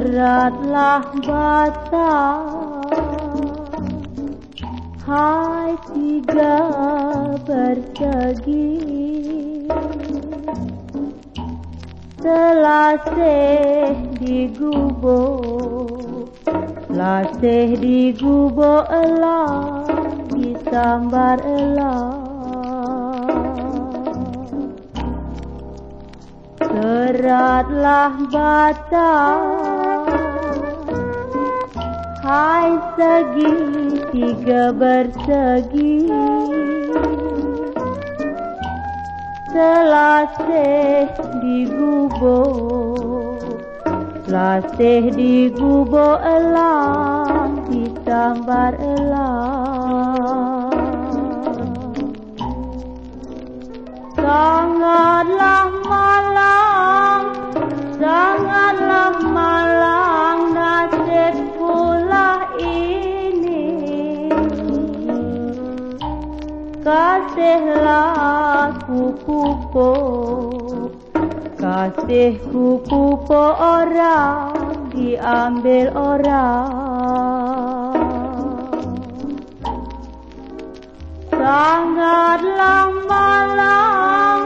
Beratlah bata Hai tiga bersegi Selasih di gubuk Lasih di gubuk elah Disambar elah Beratlah bata Hai segi tiga bersegi. Selasih Lasih di gubuk elang Disambar elang Kasihlah pupuk Kasih pupuk orang Diambil orang. Sangatlah malang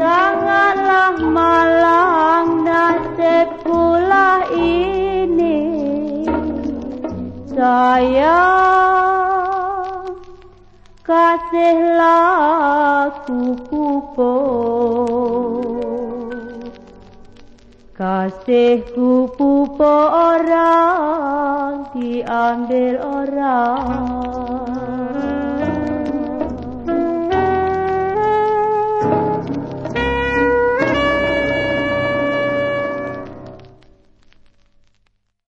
Sangatlah malang Nasib pula ini. Sayang kasihlah kuku ko kasihku pupo orang diambil orang.